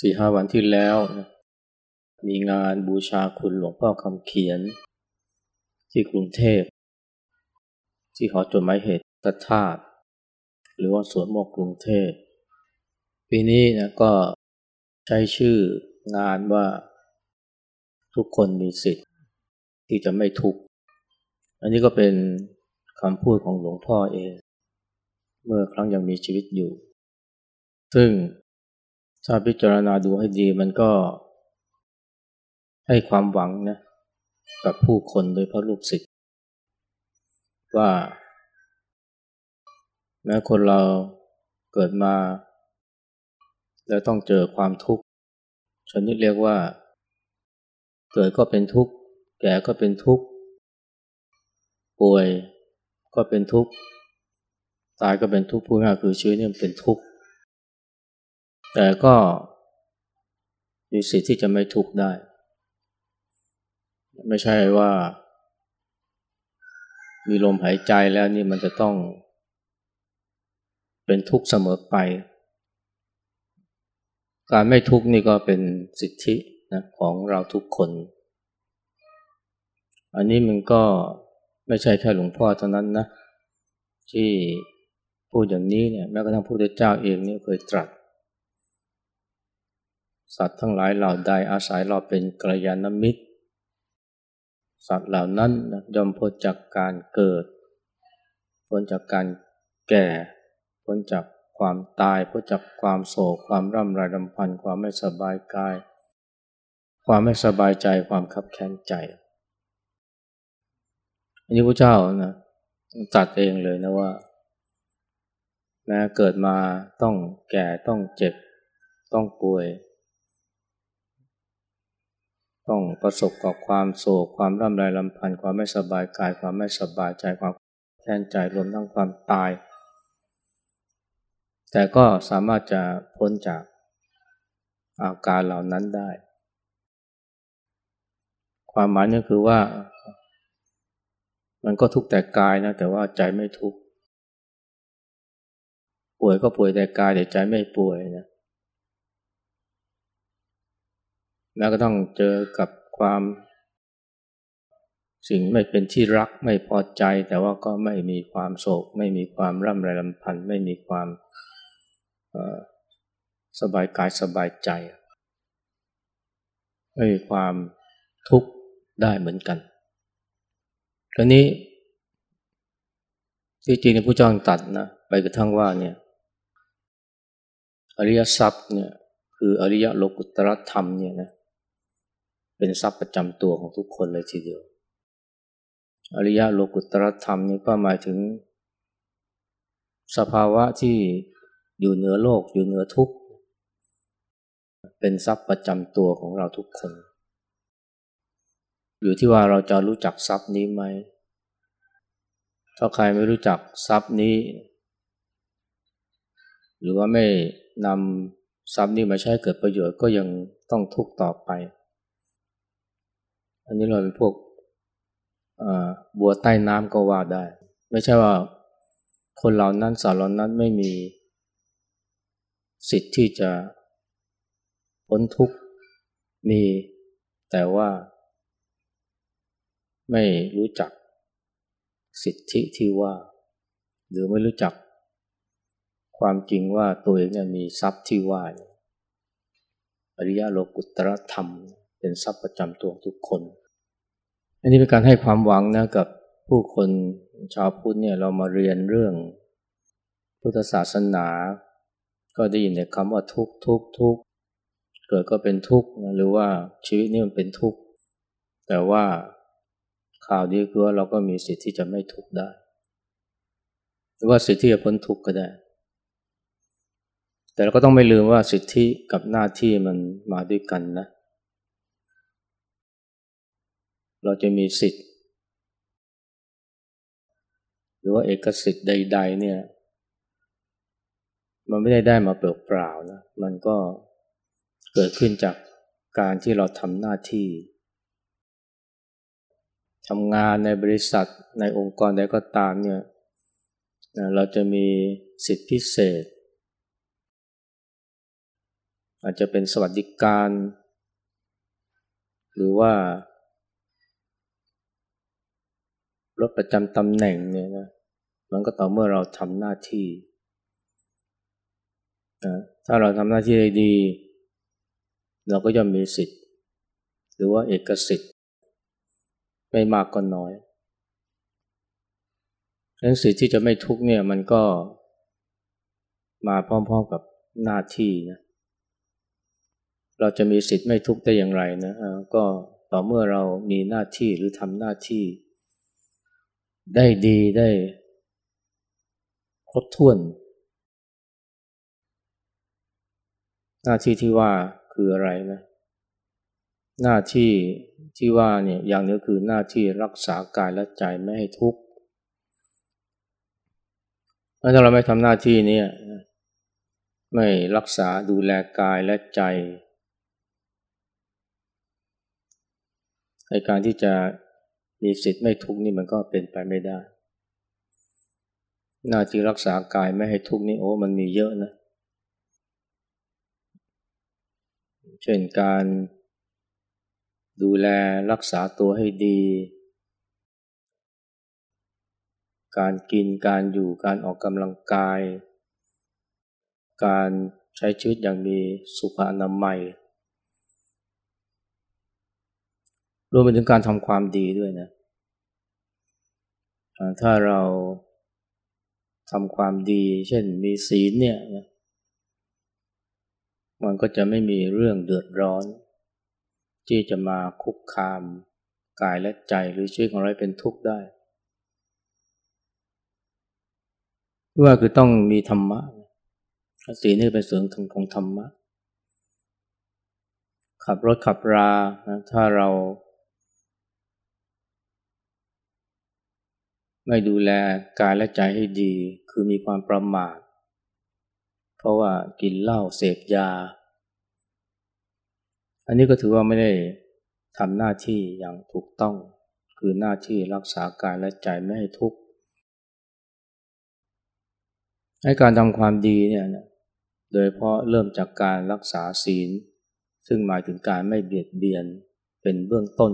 สี่ห้าวันที่แล้วนะมีงานบูชาคุณหลวงพ่อคำเขียน ที่กรุงเทพ ที่หอจดหมายเหตุธาตุหรือว่าสวนโมกกรุงเทพ ปีนี้นะก็ใช้ชื่องานว่าทุกคนมีสิทธิ์ที่จะไม่ทุกข์ อันนี้ก็เป็นคำพูดของหลวงพ่อเอง เมื่อครั้งยังมีชีวิตอยู่ ซึ่ง ถ้าพิจารณาดูให้ดีมันก็ให้ความหวังนะกับผู้คนโดยเพราะลูกศิษย์ว่า แม้คนเราเกิดมา แล้วต้องเจอความทุกข์ชนิดเรียกว่า เกิดก็เป็นทุกข์ แก่ก็เป็นทุกข์ ป่วยก็เป็นทุกข์ ตายก็เป็นทุกข์พูดง่ายคือชีวิตนี่เป็นทุกข์ แต่ก็มีสิทธิ์ที่จะไม่ทุกข์ได้ ไม่ใช่ว่า มีลมหายใจแล้วนี่มันจะต้อง เป็นทุกข์เสมอไป การไม่ทุกข์นี่ก็เป็นสิทธินะของเราทุกคน อันนี้มันก็ไม่ใช่แค่หลวงพ่อเท่านั้นนะที่พูดอย่างนี้เนี่ยแม้กระทั่งพระพุทธเจ้าเองเนี่ยเคยตรัส สัตว์ทั้งหลายเหล่าใดอาศัยเราเป็นกัลยาณมิตร สัตว์เหล่านั้นย่อมพ้นจากการเกิด พ้นจากการแก่ พ้นจากความตาย พ้นจากความโศก ความร่ำไรรำพัน ความไม่สบายกาย ความไม่สบายใจ ความขับแค้นใจ อันนี้พระเจ้านะตัดเองเลยนะว่าแม้เกิดมาต้องแก่ต้องเจ็บ ต้องป่วย ต้องประสบกับความโศกความร่ำไรลำพันธ์ความไม่สบายกายความไม่สบายใจความแค้นใจรวมทั้งความตาย แต่ก็สามารถจะพ้นจากอาการเหล่านั้นได้ ความหมายนี่คือว่า มันก็ทุกข์แต่กายนะแต่ว่าใจไม่ทุกข์ป่วยก็ป่วยแต่กายแต่ใจไม่ป่วยนะ แม้ก็ต้องเจอกับความ สิ่งไม่เป็นที่รักไม่พอใจ แต่ว่าก็ไม่มีความโศก ไม่มีความร่ำไรลำพันธ์ไม่มีความสบายกายสบายใจ ไม่มีความทุกข์ได้เหมือนกันคราวนี้ที่จริงผู้จ้างตัดนะไปกระทั่งว่าเนี่ยอริยทรัพย์เนี่ยคืออริยโลกุตรธรรมเนี่ยนะ เป็นทรัพย์ประจำตัวของทุกคนเลยทีเดียว อริยะโลกุตรธรรมนี่ก็หมายถึง สภาวะที่อยู่เหนือโลกอยู่เหนือทุกข์เป็นทรัพย์ประจำตัวของเราทุกคน อยู่ที่ว่าเราจะรู้จักทรัพย์นี้ไหมถ้าใครไม่รู้จักทรัพย์นี้ หรือว่าไม่นำทรัพย์นี้มาใช้เกิดประโยชน์ก็ยังต้องทุกข์ต่อไป อันนี้เราเป็นพวกบัวใต้น้ำก็ว่าได้ ไม่ใช่ว่าคนเหล่านั้นสารเหล่านั้นไม่มีสิทธิ์ที่จะพ้นทุกข์มีแต่ว่า ไม่รู้จักสิทธิที่ว่า หรือไม่รู้จัก ความจริงว่าตัวเองมีทรัพย์ที่ว่าอริยโลกุตรธรรมเเป็นทรัพย์ประจำตัวทุกคน อันนี้เป็นการให้ความหวังนะกับผู้คนชาวพุทธเนี่ยเรามาเรียนเรื่องพุทธศาสนา ก็ได้ยินแต่คำว่าทุกทุกทุกเกิดก็เป็นทุกข์หรือว่าชีวิตนี่มันเป็นทุกข์แต่ว่าข่าวดีคือว่าเราก็มีสิทธิ์ที่จะไม่ทุกข์ได้ หรือว่าสิทธิ์ที่จะพ้นทุกข์ก็ได้ แต่เราก็ต้องไม่ลืมว่าสิทธิกับหน้าที่มันมาด้วยกันนะ เราจะมีสิทธิ์ หรือว่าเอกสิทธิ์ใด ๆ เนี่ย มันไม่ได้ได้มาเปล่าๆนะ มันก็เกิดขึ้นจากการที่เราทำหน้าที่ทำงานในบริษัทในองค์กรใดก็ตามเนี่ยเราจะมีสิทธิพิเศษ อาจจะเป็นสวัสดิการ หรือว่า รถประจำตำแหน่งเนี่ยนะมันก็ต่อเมื่อเราทำหน้าที่ถ้าเราทำหน้าที่ได้ดี เราก็ย่อมมีสิทธิ์ หรือว่าเอกสิทธิ์ ไม่มากก็น้อยดังนั้นสิทธิ์ที่จะไม่ทุกเนี่ยมันก็มาพร้อมๆกับหน้าที่นะเราจะมีสิทธิ์ไม่ทุกข์ได้อย่างไรนะก็ต่อเมื่อเรามีหน้าที่หรือทำหน้าที่ ได้ดีได้ครบถ้วน หน้าที่ที่ว่าคืออะไรนะ หน้าที่ที่ว่าเนี่ยอย่างนี้คือหน้าที่รักษากายและใจไม่ให้ทุกข์ถ้าเราไม่ทำหน้าที่นี้ไม่รักษาดูแลกายและใจในการที่จะ มีสิทธิ์ไม่ทุกข์นี่มันก็เป็นไปไม่ได้หน้าที่รักษากายไม่ให้ทุกข์นี่โอ้มันมีเยอะนะ เช่นการดูแลรักษาตัวให้ดี การกินการอยู่การออกกำลังกาย การใช้ชีวิตอย่างมีสุขอนามัยรวมไปถึงการทำความดีด้วยนะ ถ้าเราทำความดี เช่นมีศีลเนี่ยมันก็จะไม่มีเรื่องเดือดร้อน ที่จะมาคุกคามกายและใจหรือชีวิตของเราเป็นทุกข์ได้ว่าคือต้องมีธรรมะศีลนี่เป็นส่วนของธรรมะ ขับรถขับรานะถ้าเรา ไม่ดูแลกายและใจให้ดี คือมีความประมาท เพราะว่ากินเหล้าเสพยา อันนี้ก็ถือว่าไม่ได้ทำหน้าที่อย่างถูกต้อง คือหน้าที่รักษากายและใจไม่ให้ทุกข์ให้การทำความดีเนี่ยโดยเพราะเริ่มจากการรักษาศีล ซึ่งหมายถึงการไม่เบียดเบียนเป็นเบื้องต้น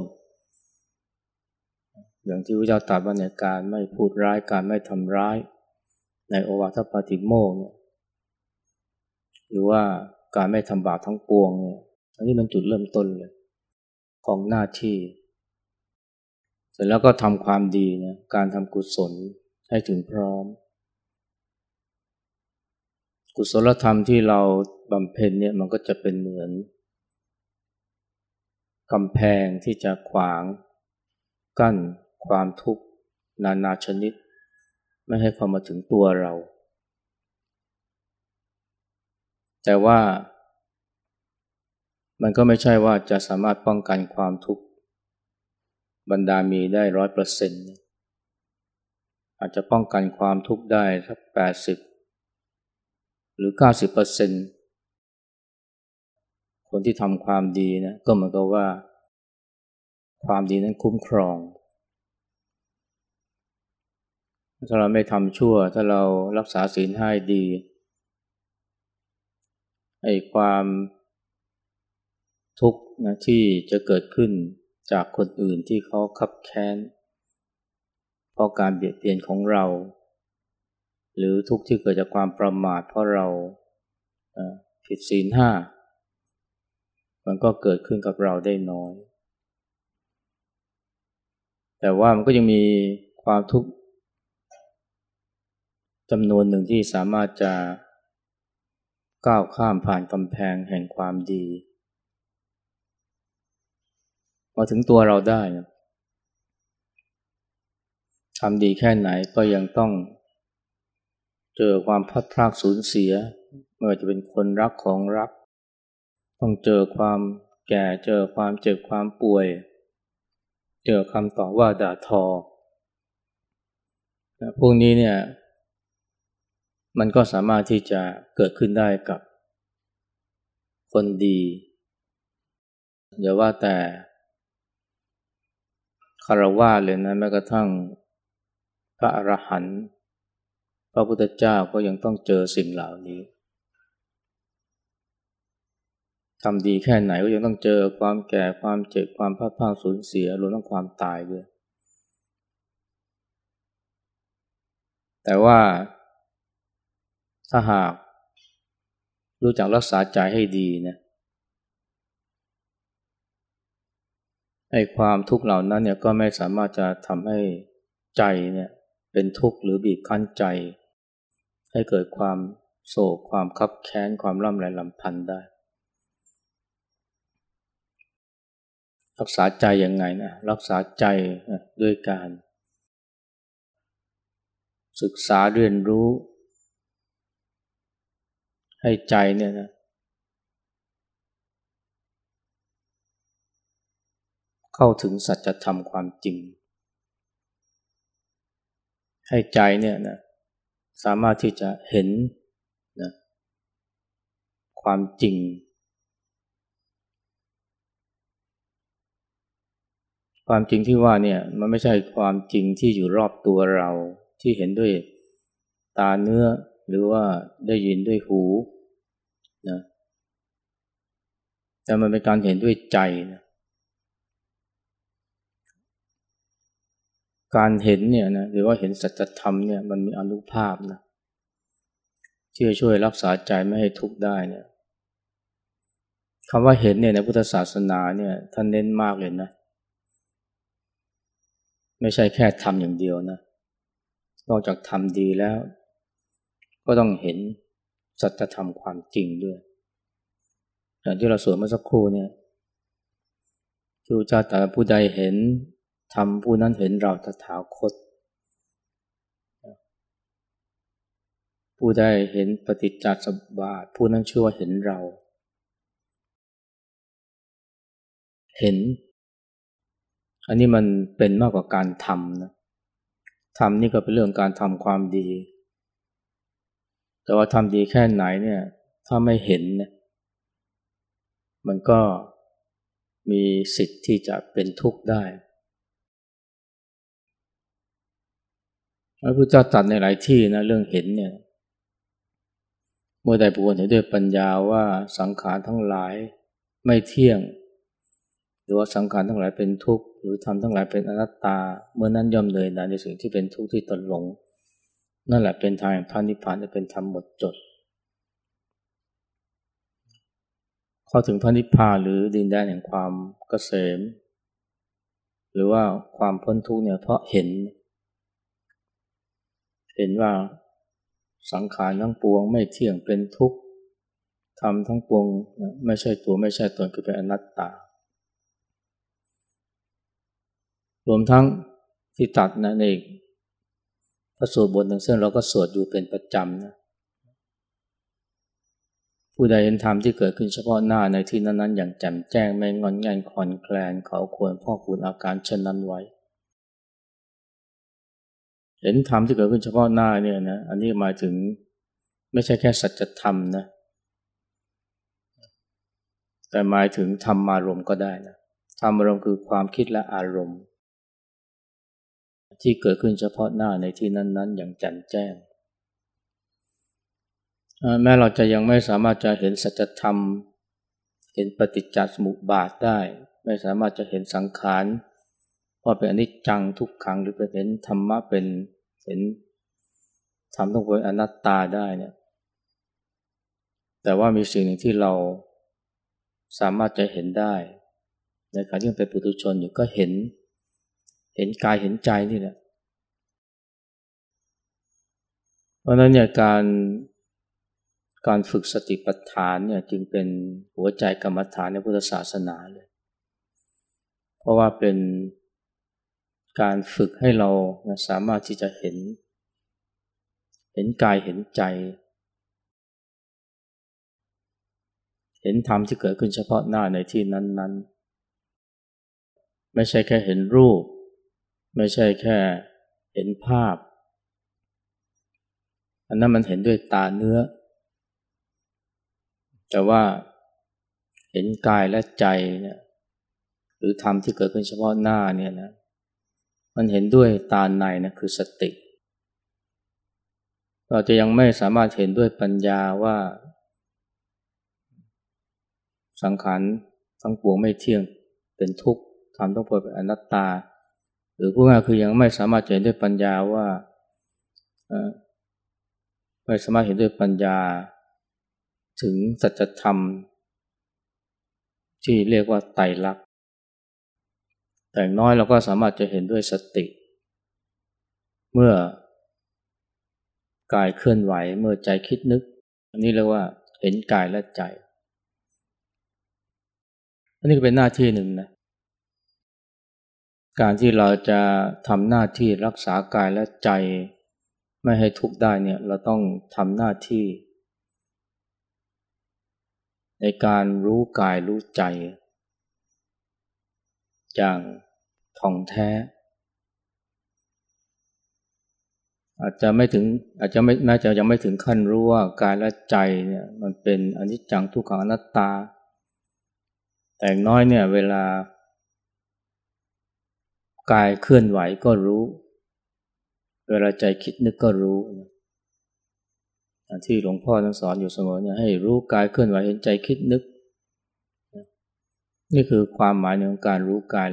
อย่างที่พระเจ้าตรัสว่าในการไม่พูดร้ายการไม่ทำร้าย ในโอวาทปาติโมกเนี่ยหรือว่าการไม่ทำบาปทั้งปวงเนี่ยอันนี้มันจุดเริ่มต้นเลยของหน้าที่ เสร็จแล้วก็ทำความดีนะการทำกุศลให้ถึงพร้อม กุศลธรรมที่เราบำเพ็ญเนี่ยมันก็จะเป็นเหมือนกำแพงที่จะขวางกั้น ความทุกข์นานาชนิด ไม่ให้เข้ามาถึงตัวเรา แต่ว่า มันก็ไม่ใช่ว่าจะสามารถป้องกันความทุกข์บรรดามีได้ร้อยเปอร์เซ็นต์อาจจะป้องกันความทุกข์ได้สักแปดสิบหรือเก้าสิบเปอร์เซ็นต์คนที่ทำความดีนะก็เหมือนกับว่า ความดีนั้นคุ้มครอง ถ้าเราไม่ทำชั่ว ถ้าเรารักษาศีลให้ดี ไอ้ความทุกข์นะที่จะเกิดขึ้นจากคนอื่นที่เขาคับแค้น เพราะการเบียดเบียนของเรา หรือทุกข์ที่เกิดจากความประมาทเพราะเราผิดศีลห้า มันก็เกิดขึ้นกับเราได้น้อย แต่ว่ามันก็ยังมีความทุกข์ จำนวนหนึ่งที่สามารถจะก้าวข้ามผ่านกำแพงแห่งความดี มาถึงตัวเราได้นะทำดีแค่ไหนก็ยังต้องเจอความพัดพรากสูญเสียไม่ว่าจะเป็นคนรักของรัก ต้องเจอความแก่เจอความเจ็บความป่วย เจอคำต่อว่าด่าทอพวกนี้เนี่ย มันก็สามารถที่จะเกิดขึ้นได้กับคนดีอย่าว่าแต่คารวะเลยนะแม้กระทั่งพระอรหันต์พระพุทธเจ้าก็ยังต้องเจอสิ่งเหล่านี้ทำดีแค่ไหนก็ยังต้องเจอความแก่ความเจ็บความพลาดพลาดสูญเสียรวมทั้งความตายด้วย แต่ว่า ถ้าหาก รู้จักรักษาใจให้ดีนะไอ้ความทุกข์เหล่านั้นเนี่ยก็ไม่สามารถจะทำให้ใจเนี่ยเป็นทุกข์หรือบีบคั้นใจ ให้เกิดความโศกความคับแค้นความร่ำไรลำพันธ์ได้ รักษาใจยังไงนะรักษาใจด้วยการ ศึกษาเรียนรู้ ให้ใจเนี่ยนะเข้าถึงสัจธรรมความจริง ให้ใจเนี่ยนะสามารถที่จะเห็นนะความจริง ความจริงที่ว่าเนี่ยมันไม่ใช่ความจริงที่อยู่รอบตัวเราที่เห็นด้วยตาเนื้อ หรือว่าได้ยินด้วยหูนะแต่มันเป็นการเห็นด้วยใจนะการเห็นเนี่ยนะหรือว่าเห็นสัจธรรมเนี่ยมันมีอนุภาพนะที่จะช่วยรักษาใจไม่ให้ทุกข์ได้เนี่ยคำว่าเห็นเนี่ยในพุทธศาสนาเนี่ยท่านเน้นมากเลยนะ ไม่ใช่แค่ทำอย่างเดียวนะนอกจากทำดีแล้ว ก็ต้องเห็นสัจธรรมความจริงด้วย อย่างที่เราสวดเมื่อสักครู่เนี่ยที่พระเจ้าตรัสผู้ใดเห็นทำผู้นั้นเห็นเราตถาคต ผู้ใดเห็นปฏิจจสมบาทผู้นั้นชื่อว่าเห็นเรา เห็น อันนี้มันเป็นมากกว่าการทำนะทำนี่ก็เป็นเรื่องการทำความดี แต่ว่าทำดีแค่ไหนเนี่ย ถ้าไม่เห็นนมันก็มีสิทธิ์ที่จะเป็นทุกข์ได้พระพุทธเจ้าตรัสในหลายที่นะเรื่องเห็นเนี่ยเมื่อใดบุคคลเห็นด้วยปัญญาว่าสังขารทั้งหลายไม่เที่ยง หรือว่าสังขารทั้งหลายเป็นทุกข์หรือทำทั้งหลายเป็นอนัตตา เมื่อนั้นย่อมเลยนะในสิ่งที่เป็นทุกข์ที่ตนหลง นั่นแหละเป็นทางพระนิพพานจะเป็นธรรมหมดจด เข้าถึงพระนิพพานหรือดินแดนแห่งความเกษม หรือว่าความพ้นทุกข์เนี่ยเพราะเห็น เห็นว่าสังขารทั้งปวงไม่เที่ยงเป็นทุกข์ทำทั้งปวงไม่ใช่ตัวไม่ใช่ตนคือเป็นอนัตตา รวมทั้งที่ตัดนะใน พระสูตรบทหนึ่งซึ่งเราก็สวดอยู่เป็นประจำนะผู้ใดเห็นธรรมที่เกิดขึ้นเฉพาะหน้าในที่นั้นๆ อย่างแจ่มแจ้งไม่งอนแงนคอนแคลนเขาควรพ่อคุณอาการเช่นนั้นไว้ เห็นธรรมที่เกิดขึ้นเฉพาะหน้าเนี่ยนะอันนี้หมายถึงไม่ใช่แค่สัจธรรมนะแต่หมายถึงธรรมารมณ์ก็ได้นะธรรมารมณ์คือความคิดและอารมณ์ ที่เกิดขึ้นเฉพาะหน้าในที่นั้นๆ อย่างแจ่มแจ้ง แม้เราจะยังไม่สามารถจะเห็นสัจธรรม เห็นปฏิจจสมุปบาทได้ ไม่สามารถจะเห็นสังขารว่าเป็นอนิจจังทุกขังหรือเป็นเห็นธรรมะเป็นเห็นธรรมต้องเป็นอนัตตาได้เนี่ยแต่ว่ามีสิ่งหนึ่งที่เราสามารถจะเห็นได้ในการที่เป็นปุถุชนอยู่ก็เห็น เห็นกายเห็นใจนี่แหละ เพราะนั้นเนี่ยการการฝึกสติปัฏฐานเนี่ยจึงเป็นหัวใจกรรมฐานในพุทธศาสนาเลย เพราะว่าเป็นการฝึกให้เราสามารถที่จะเห็น เห็นกายเห็นใจ เห็นธรรมที่เกิดขึ้นเฉพาะหน้าในที่นั้น ๆ ไม่ใช่แค่เห็นรูป ไม่ใช่แค่เห็นภาพ อันนั้นมันเห็นด้วยตาเนื้อ แต่ว่าเห็นกายและใจเนี่ยหรือธรรมที่เกิดขึ้นเฉพาะหน้าเนี่ยนะมันเห็นด้วยตาในนะคือสติ เราจะยังไม่สามารถเห็นด้วยปัญญาว่า สังขารทั้งปวงไม่เที่ยงเป็นทุกข์ทำต้องปวดเป็นอนัตตา หรือพูดง่ายคือยังไม่สามารถเห็นด้วยปัญญาว่าไม่สามารถเห็นด้วยปัญญา ถึงสัจธรรม ที่เรียกว่าไตรลักษณ์แต่น้อยเราก็สามารถจะเห็นด้วยสติ เมื่อกายเคลื่อนไหวเมื่อใจคิดนึก อันนี้เรียกว่าเห็นกายและใจอันนี้ก็เป็นหน้าที่หนึ่งนะ การที่เราจะทำหน้าที่รักษากายและใจ ไม่ให้ทุกข์ได้เนี่ยเราต้องทำหน้าที่ ในการรู้กายรู้ใจ อย่างท่องแท้ อาจจะไม่ถึงอาจจะไม่แม้จะยังไม่ถึงขั้นรู้ว่ากายและใจเนี่ยมันเป็นอนิจจังทุกขังอนัตตา แต่น้อยเนี่ยเวลา กายเคลื่อนไหวก็รู้ เวลาใจคิดนึกก็รู้ที่หลวงพ่อท่านสอนอยู่เสมอเนี่ยให้รู้กายเคลื่อนไหวเห็นใจคิดนึก นี่คือความหมายของการรู้กาย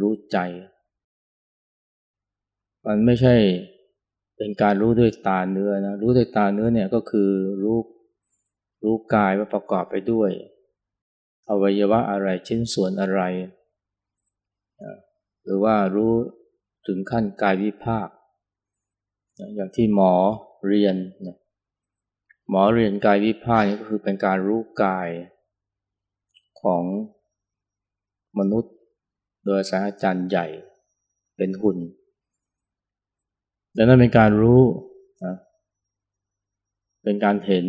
รู้ใจ มันไม่ใช่เป็นการรู้ด้วยตาเนื้อนะรู้ด้วยตาเนื้อเนี่ยก็คือรู้รู้กายว่าประกอบไปด้วย อวัยวะอะไรชิ้นส่วนอะไร หรือว่ารู้ถึงขั้นกายวิภาค อย่างที่หมอเรียนหมอเรียนกายวิภาคนี่ก็คือเป็นการรู้กายของมนุษย์ โดยสาอาจารย์ใหญ่เป็นหุ่นดังนั้นเป็นการรู้นะเป็นการเห็น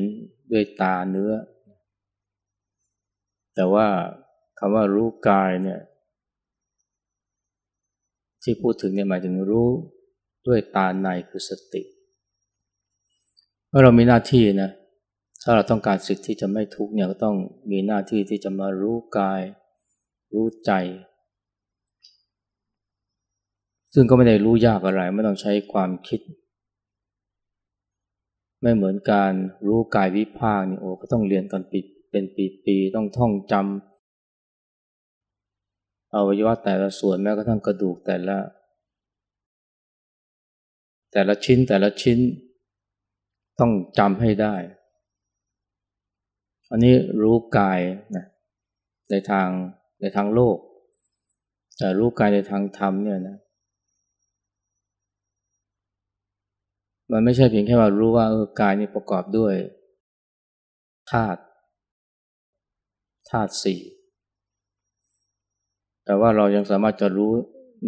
ด้วยตาเนื้อ แต่ว่าคำว่ารู้กายเนี่ย ที่พูดถึงเนี่ยหมายถึงรู้ด้วยตาในคือสติเมื่อเรามีหน้าที่นะถ้าเราต้องการสิทธิ์ที่จะไม่ทุกข์เนี่ยก็ต้องมีหน้าที่ที่จะมารู้กาย รู้ใจ ซึ่งก็ไม่ได้รู้ยากอะไร ไม่ต้องใช้ความคิด ไม่เหมือนการรู้กายวิภาคนี่โอ้ก็ต้องเรียนกันปีเป็นปีๆต้องท่องจำ อวัยวะแต่ละส่วนแม้กระทั่งกระดูกแต่ละ แต่ละชิ้นแต่ละชิ้นต้องจำให้ได้ อันนี้รู้กายนะในทางในทางโลก แต่รู้กายในทางธรรมเนี่ยนะมันไม่ใช่เพียงแค่ว่ารู้ว่าเออกายนี่ประกอบด้วยธาตุธาตุสี่ แต่ว่าเรายังสามารถจะรู้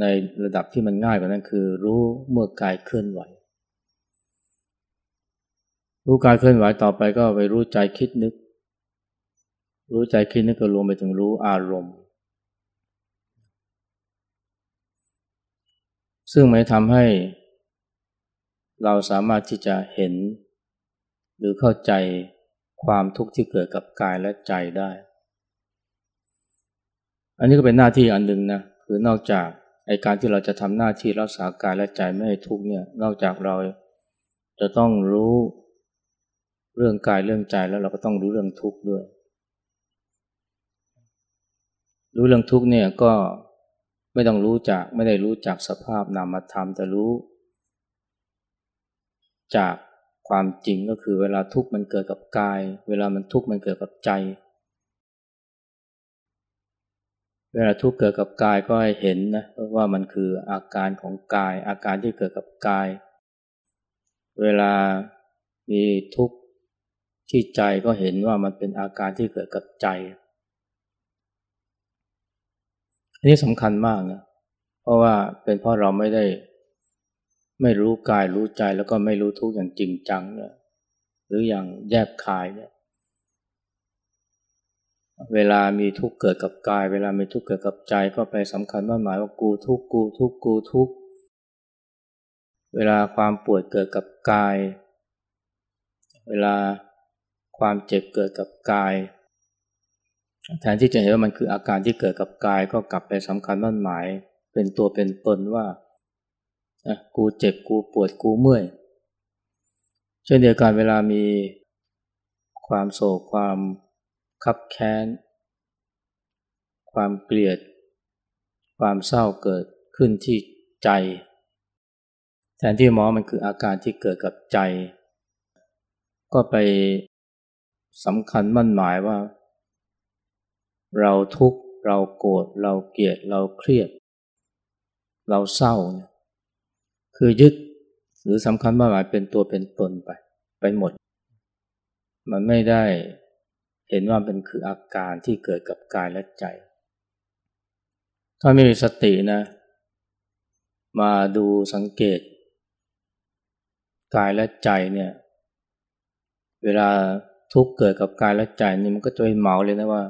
ในระดับที่มันง่ายกว่านั้นคือ รู้เมื่อกายเคลื่อนไหว รู้กายเคลื่อนไหวต่อไปก็ไปรู้ใจคิดนึก รู้ใจคิดนึกก็รวมไปถึงรู้อารมณ์ ซึ่งไม่ทำให้ เราสามารถที่จะเห็น หรือเข้าใจความทุกข์ที่เกิดกับกายและใจได้ อันนี้ก็เป็นหน้าที่อันหนึ่งนะคือนอกจากไอการที่เราจะทำหน้าที่รักษากายและใจไม่ให้ทุกเนี่ยนอกจากเราจะต้องรู้เรื่องกายเรื่องใจแล้วเราก็ต้องรู้เรื่องทุกข์ด้วย รู้เรื่องทุกข์เนี่ยก็ไม่ต้องรู้จักไม่ได้รู้จักสภาพนามธรรมแต่รู้ จากความจริงก็คือเวลาทุกข์มันเกิดกับกาย เวลามันทุกข์มันเกิดกับใจ เวลาทุกข์เกิดกับกายก็ให้เห็นนะว่ามันคืออาการของกาย อาการที่เกิดกับกาย เวลามีทุกข์ที่ใจก็เห็นว่ามันเป็นอาการที่เกิดกับใจ อันนี้สำคัญมากนะเพราะว่าเป็นเพราะเราไม่ได้ ไม่รู้กายรู้ใจแล้วก็ไม่รู้ทุกข์อย่างจริงจังเนี่ยหรืออย่างแยบคายเนี่ย เวลามีทุกข์เกิดกับกาย เวลามีทุกข์เกิดกับใจก็ไปสำคัญว่าหมายว่ากูทุกข์กูทุกข์กูทุกข์เวลาความปวดเกิดกับกาย เวลาความเจ็บเกิดกับกายแทนที่จะเห็นว่ามันคืออาการที่เกิดกับกายก็กลับไปสำคัญมั่นหมาย เป็นตัวเป็นตนว่ากูเจ็บกูปวดกูเมื่อยเช่นเดียวกันเวลามีความโศกความ คับแค้น ความเกลียด ความเศร้าเกิดขึ้นที่ใจ แทนที่หมอมันคืออาการที่เกิดกับใจ ก็ไปสำคัญมั่นหมายว่า เราทุกข์เราโกรธเราเกลียดเราเครียด เราเศร้า คือยึดหรือสำคัญมั่นหมายเป็นตัวเป็นตนไป ไปหมด มันไม่ได้ เห็นว่าเป็นคืออาการที่เกิดกับกายและใจ ถ้าไม่มีสตินะ มาดูสังเกต กายและใจเนี่ย เวลาทุกเกิดกับกายและใจนี่มันก็จะไปเมาเลยนะว่า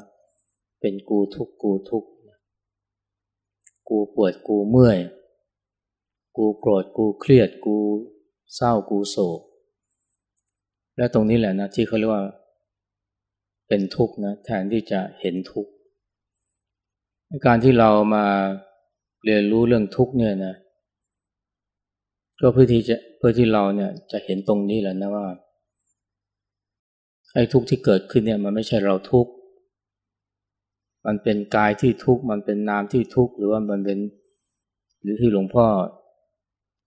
เป็นกูทุกกูทุกกูปวดกูเมื่อย กูโกรธกูเครียดกูเศร้ากูโศก และตรงนี้แหละนะที่เขาเรียกว่า เป็นทุกข์นะแทนที่จะเห็นทุกข์การที่เรามาเรียนรู้เรื่องทุกข์เนี่ยนะก็เพื่อที่จะเพื่อที่เราเนี่ยจะเห็นตรงนี้แหละนะว่าไอ้ทุกข์ที่เกิดขึ้นเนี่ยมันไม่ใช่เราทุกข์มันเป็นกายที่ทุกข์มันเป็นนามที่ทุกข์หรือว่ามันเป็น หรือที่หลวงพ่อ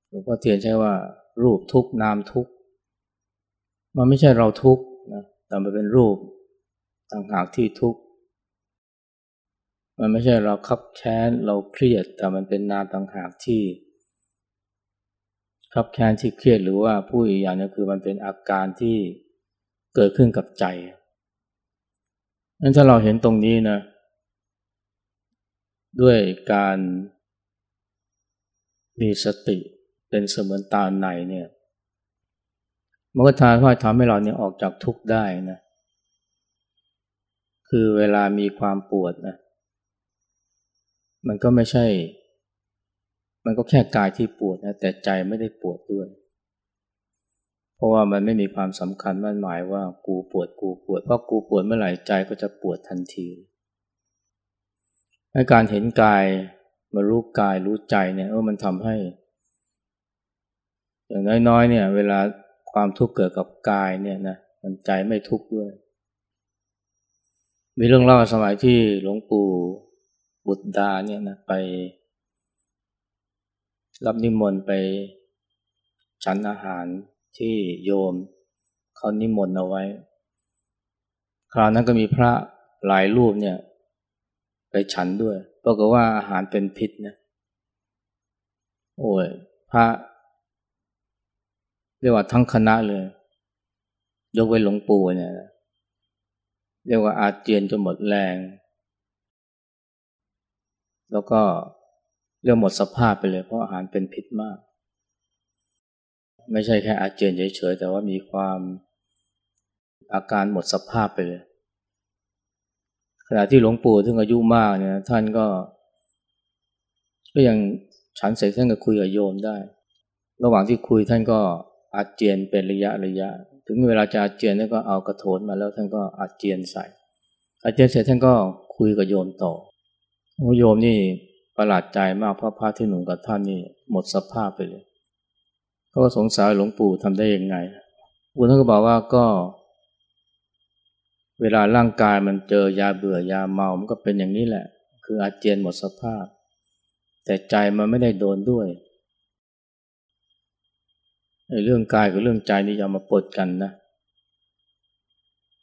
หลวงพ่อเทียนใช้ว่า รูปทุกข์นามทุกข์มันไม่ใช่เราทุกข์นะแต่มันเป็นรูป ต่างหากที่ทุกข์ มันไม่ใช่เราคับแค้นเราเครียด แต่มันเป็นนามต่างหากที่คับแค้นที่เครียดหรือว่าผู้อีกอย่างนึงคือมันเป็นอาการที่เกิดขึ้นกับใจนั้นถ้าเราเห็นตรงนี้นะ ด้วยการมีสติเป็นเสมือนตาในเนี่ยมันก็ทำให้ทำให้เราเนี่ยออกจากทุกข์ได้นะ คือเวลามีความปวดนะมันก็ไม่ใช่ มันก็แค่กายที่ปวดนะแต่ใจไม่ได้ปวดด้วย เพราะว่ามันไม่มีความสำคัญมั่นหมายว่ากูปวดกูปวด เพราะกูปวดเมื่อไหร่ใจก็จะปวดทันทีการเห็นกายมารู้กายรู้ใจเนี่ยเออมันทำให้ อย่างน้อยๆเนี่ย เวลาความทุกข์เกิดกับกายเนี่ยนะมันใจไม่ทุกข์ด้วย มีเรื่องเล่าสมัยที่หลวงปู่บุตรดาเนี่ยนะไป รับนิมนต์ไปฉันอาหารที่โยมเขานิมนต์เอาไว้ คราวนั้นก็มีพระหลายรูปเนี่ย ไปฉันด้วยปรากฏว่าอาหารเป็นพิษนะโอ้ยพระเรียกว่าทั้งคณะเลย ยกไว้หลวงปู่เนี่ย เรียกว่าอาเจียนจนหมดแรง แล้วก็เรื่องหมดสภาพไปเลยเพราะอาหารเป็นพิษมาก ไม่ใช่แค่อาเจียนเฉยๆแต่ว่ามีความอาการหมดสภาพไปเลย ขณะที่หลวงปู่ถึงอายุมากเนี่ยท่านก็ ก็ยังฉันเสร็จท่านก็คุยกับโยมได้ ระหว่างที่คุยท่านก็อาเจียนเป็นระยะระยะ ถึงเวลาจะอาเจียนท่านก็เอากระโถนมาแล้วท่านก็อาเจียนใส่ อาเจียนเสร็จท่านก็คุยกับโยมต่อโอ้โยมนี่ประหลาดใจมากเพราะพระที่หนุ่มกับท่านนี่หมดสภาพไปเลยก็สงสัยหลวงปู่ทำได้ยังไงปู่ท่านก็บอกว่าก็ เวลาร่างกายมันเจอยาเบื่อยาเมา มันก็เป็นอย่างนี้แหละ คืออาเจียนหมดสภาพ แต่ใจมันไม่ได้โดนด้วย เรื่องกายกับเรื่องใจนี่อย่ามาปดกันนะ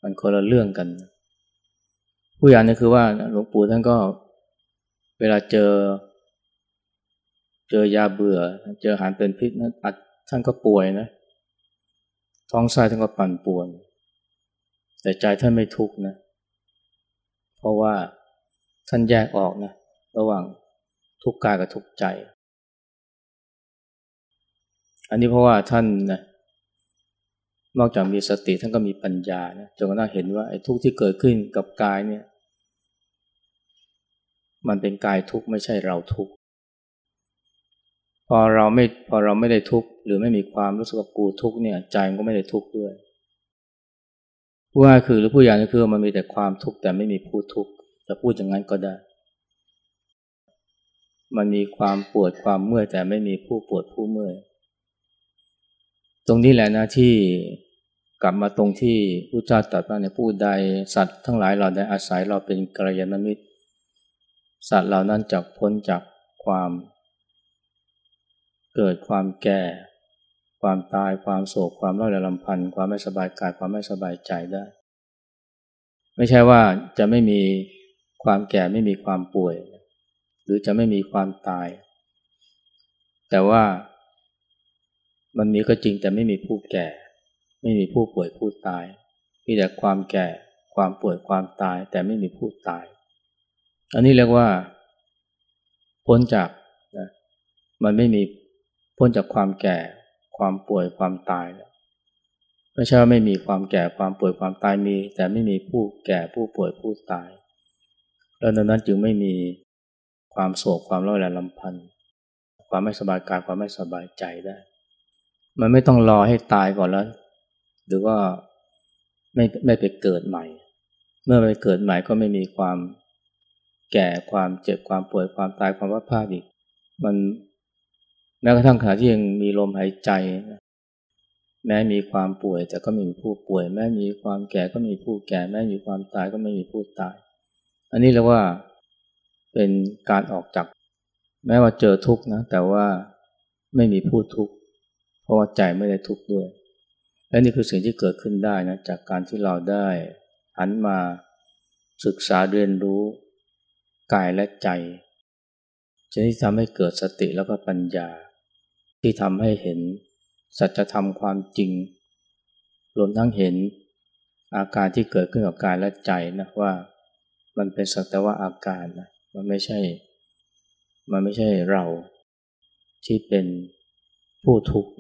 มันคนละเรื่องกัน ผู้อย่างนี้คือว่าหลวงปู่ท่านก็เวลาเจอ เจอยาเบื่อ เจออาหารเป็นพิษนะท่านก็ป่วยนะ ท้องไส้ท่านก็ปั่นป่วน แต่ใจท่านไม่ทุกข์นะ เพราะว่าท่านแยกออกนะ ระหว่างทุกข์กายกับทุกข์ใจ อันนี้เพราะว่าท่านนะนอกจากมีสติท่านก็มีปัญญานะจนกระทั่งเห็นว่าไอ้ทุกข์ที่เกิดขึ้นกับกายเนี่ย มันเป็นกายทุกข์ไม่ใช่เราทุกข์พอเราไม่พอเราไม่ได้ทุกข์หรือไม่มีความรู้สึกว่ากูทุกข์เนี่ย ใจมันก็ไม่ได้ทุกข์ด้วยผู้ว่าคือหรือผู้อย่างนี่คือมันมีแต่ความทุกข์แต่ไม่มีผู้ทุกข์จะพูดอย่างนั้นก็ได้ มันมีความปวดความเมื่อยแต่ไม่มีผู้ปวดผู้เมื่อย ตรงนี้แหละนะที่กลับมาตรงที่พระเจ้าตรัสว่าในผู้ใดสัตว์ทั้งหลายเราได้อาศัยเราเป็นกัลยาณมิตร สัตว์เหล่านั้นจะพ้นจากความ เกิดความแก่ ความตายความโศกความร้อนลำพันธ์ความไม่สบายกายความไม่สบายใจได้ ไม่ใช่ว่าจะไม่มีความแก่ไม่มีความป่วย หรือจะไม่มีความตาย แต่ว่า มันมีก็จริงแต่ไม่มีผู้แก่ ไม่มีผู้ป่วยผู้ตาย มีแต่ความแก่ ความป่วยความตาย แต่ไม่มีผู้ตาย อันนี้เรียกว่า พ้นจากนะมันไม่มีพ้นจากความแก่ ความป่วยความตายไม่ใช่าไม่มีความแก่ความป่วยความตายมี แต่ไม่มีผู้แก่ผู้ป่วยผู้ตาย แล้วดังนั้นจึงไม่มีความโศกความร้อนแรงลำพันธ์ความไม่สบายกายความไม่สบายใจได้ มันไม่ต้องรอให้ตายก่อนแล้ว หรือว่าไม่ไม่ไปเกิดใหม่ เมื่อไปเกิดใหม่ก็ไม่มีความแก่ความเจ็บความป่วยความตายความวัฏพาอีก มันแม้กระทั่งขณะที่ยังมีลมหายใจ แม้มีความป่วยแต่ก็ไม่มีผู้ป่วย แม้มีความแก่ก็มีผู้แก่ แม้มีความตายก็ไม่มีผู้ตาย อันนี้เรียกว่าเป็นการออกจาก แม้ว่าเจอทุกข์นะ แต่ว่าไม่มีผู้ทุกข์ ราะว่าใจไม่ได้ทุกข์ด้วย และนี่คือสิ่งที่เกิดขึ้นได้นะจากการที่เราได้หันมาศึกษาเรียนรู้กายและใจจะที่ทำให้เกิดสติแล้วก็ปัญญา ที่ทำให้เห็นสัจธรรมความจริงรวมทั้งเห็นอาการที่เกิดขึ้นกับกายและใจนะว่ามันเป็นสักแต่ว่าอาการนะมันไม่ใช่ มันไม่ใช่เราที่เป็นผู้ทุกข์